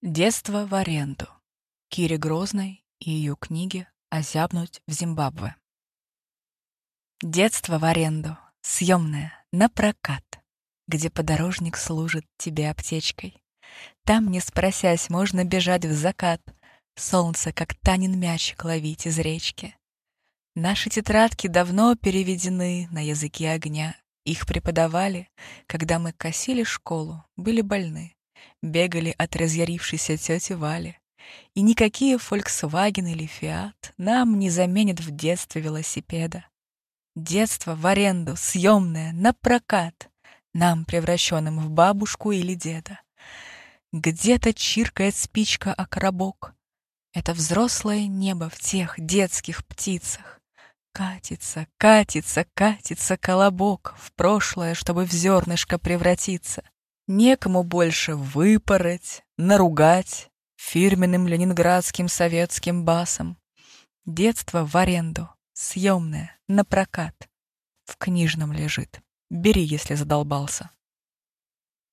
Детство в аренду. Кире Грозной и ее книги «Озябнуть в Зимбабве». Детство в аренду, съемное, на прокат, Где подорожник служит тебе аптечкой. Там, не спросясь, можно бежать в закат, Солнце, как танин мячик, ловить из речки. Наши тетрадки давно переведены на языки огня. Их преподавали, когда мы косили школу, были больны бегали от разъярившейся тети Вали. И никакие Volkswagen или Fiat нам не заменят в детстве велосипеда. Детство в аренду, съемное, на прокат, нам, превращенным в бабушку или деда. Где-то чиркает спичка о коробок. Это взрослое небо в тех детских птицах. Катится, катится, катится колобок в прошлое, чтобы в зернышко превратиться. Некому больше выпороть, наругать фирменным ленинградским советским басом. Детство в аренду, съемное, на прокат. В книжном лежит. Бери, если задолбался.